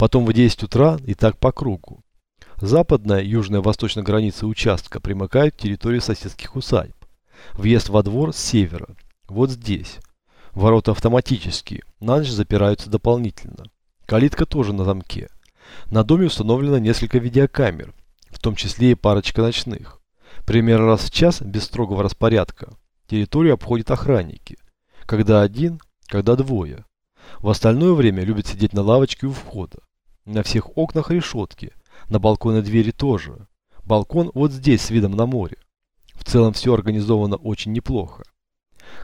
Потом в 10 утра и так по кругу. Западная, южная, восточная границы участка примыкают к территории соседских усадьб. Въезд во двор с севера. Вот здесь. Ворота автоматические, на ночь запираются дополнительно. Калитка тоже на замке. На доме установлено несколько видеокамер, в том числе и парочка ночных. Примерно раз в час, без строгого распорядка, территорию обходят охранники. Когда один, когда двое. В остальное время любят сидеть на лавочке у входа. На всех окнах решетки, на балконе двери тоже. Балкон вот здесь с видом на море. В целом все организовано очень неплохо.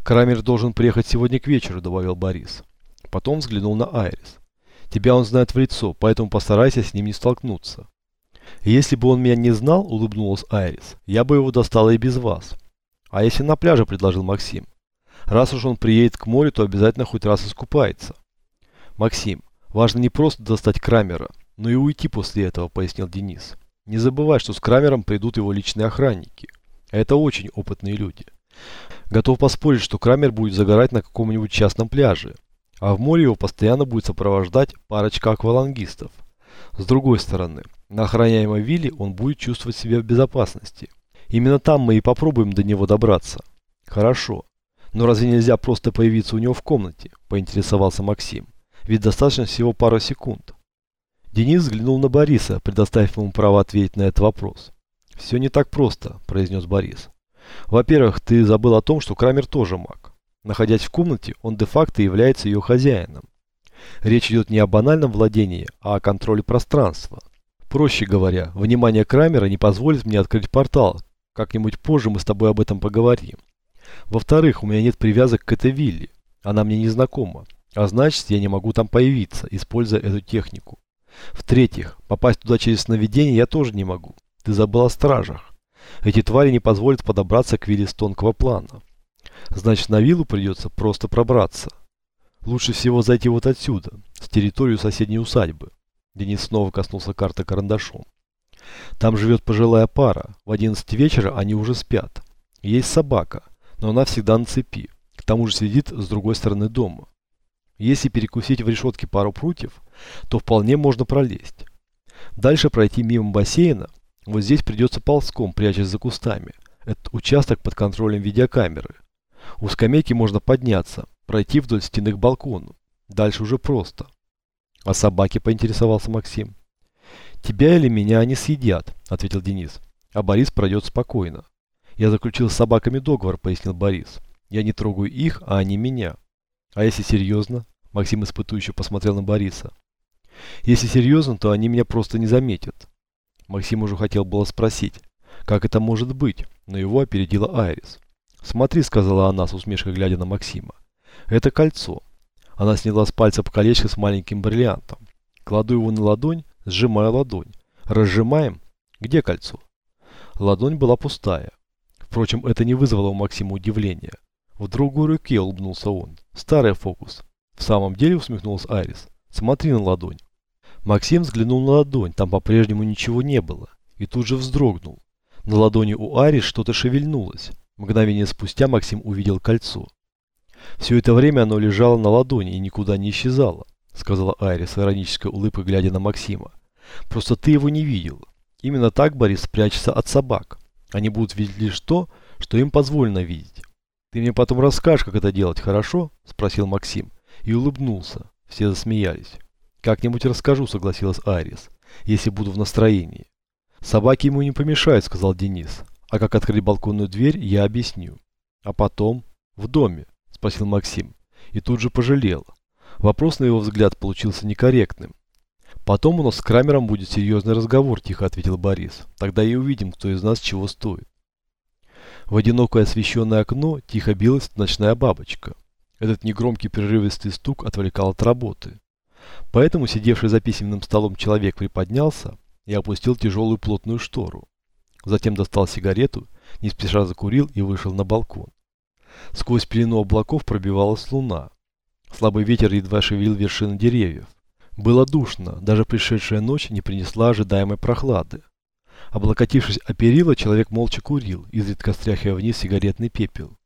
Крамер должен приехать сегодня к вечеру, добавил Борис. Потом взглянул на Айрис. Тебя он знает в лицо, поэтому постарайся с ним не столкнуться. Если бы он меня не знал, улыбнулась Айрис, я бы его достала и без вас. А если на пляже, предложил Максим. Раз уж он приедет к морю, то обязательно хоть раз искупается. Максим, важно не просто достать Крамера, но и уйти после этого, пояснил Денис. Не забывай, что с Крамером придут его личные охранники. А это очень опытные люди. Готов поспорить, что Крамер будет загорать на каком-нибудь частном пляже, а в море его постоянно будет сопровождать парочка аквалангистов. С другой стороны, на охраняемой вилле он будет чувствовать себя в безопасности. Именно там мы и попробуем до него добраться. Хорошо. Но разве нельзя просто появиться у него в комнате? Поинтересовался Максим. Ведь достаточно всего пару секунд. Денис взглянул на Бориса, предоставив ему право ответить на этот вопрос. «Все не так просто», – произнес Борис. «Во-первых, ты забыл о том, что Крамер тоже маг. Находясь в комнате, он де-факто является ее хозяином. Речь идет не о банальном владении, а о контроле пространства. Проще говоря, внимание Крамера не позволит мне открыть портал. Как-нибудь позже мы с тобой об этом поговорим. Во-вторых, у меня нет привязок к этой вилле. Она мне не знакома. А значит, я не могу там появиться, используя эту технику. В-третьих, попасть туда через сновидение я тоже не могу. Ты забыл о стражах. Эти твари не позволят подобраться к вилле с тонкого плана. Значит, на виллу придется просто пробраться. Лучше всего зайти вот отсюда, с территории соседней усадьбы. Денис снова коснулся карты карандашом. Там живет пожилая пара. В 11 вечера они уже спят. Есть собака, но она всегда на цепи. К тому же сидит с другой стороны дома. Если перекусить в решетке пару прутьев, то вполне можно пролезть. Дальше пройти мимо бассейна. Вот здесь придется ползком, прячась за кустами. Этот участок под контролем видеокамеры. У скамейки можно подняться, пройти вдоль стены к балкону. Дальше уже просто. А собаки, поинтересовался Максим. Тебя или меня они съедят, ответил Денис. А Борис пройдет спокойно. Я заключил с собаками договор, пояснил Борис. Я не трогаю их, а они меня. А если серьезно? Максим испытующе посмотрел на Бориса. Если серьезно, то они меня просто не заметят. Максим уже хотел было спросить, как это может быть, но его опередила Айрис. «Смотри», — сказала она с усмешкой, глядя на Максима. «Это кольцо». Она сняла с пальца колечко с маленьким бриллиантом. Кладу его на ладонь, сжимаю ладонь. Разжимаем. Где кольцо? Ладонь была пустая. Впрочем, это не вызвало у Максима удивления. В другой руке улыбнулся он. Старый фокус. В самом деле усмехнулся Айрис. Смотри на ладонь. Максим взглянул на ладонь, там по-прежнему ничего не было. И тут же вздрогнул. На ладони у Айрис что-то шевельнулось. Мгновение спустя Максим увидел кольцо. Все это время оно лежало на ладони и никуда не исчезало, сказала Айрис иронической улыбкой, глядя на Максима. Просто ты его не видел. Именно так, Борис, прячется от собак. Они будут видеть лишь то, что им позволено видеть. Ты мне потом расскажешь, как это делать, хорошо? Спросил Максим и улыбнулся. Все засмеялись. Как-нибудь расскажу, согласилась Айрис, если буду в настроении. Собаки ему не помешают, сказал Денис. А как открыть балконную дверь, я объясню. А потом? В доме, спросил Максим. И тут же пожалел. Вопрос, на его взгляд, получился некорректным. Потом у нас с Крамером будет серьезный разговор, тихо ответил Борис. Тогда и увидим, кто из нас чего стоит. В одинокое освещенное окно тихо билась ночная бабочка. Этот негромкий прерывистый стук отвлекал от работы. Поэтому сидевший за письменным столом человек приподнялся и опустил тяжелую плотную штору. Затем достал сигарету, не спеша закурил и вышел на балкон. Сквозь пелену облаков пробивалась луна. Слабый ветер едва шевелил вершины деревьев. Было душно, даже пришедшая ночь не принесла ожидаемой прохлады. Облокотившись о перила, человек молча курил, изредка стряхивая вниз сигаретный пепел.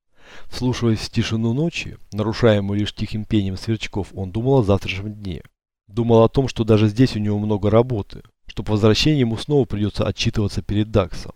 Вслушиваясь в тишину ночи, нарушаемую лишь тихим пением сверчков, он думал о завтрашнем дне. Думал о том, что даже здесь у него много работы, что по возвращении ему снова придется отчитываться перед Даксом.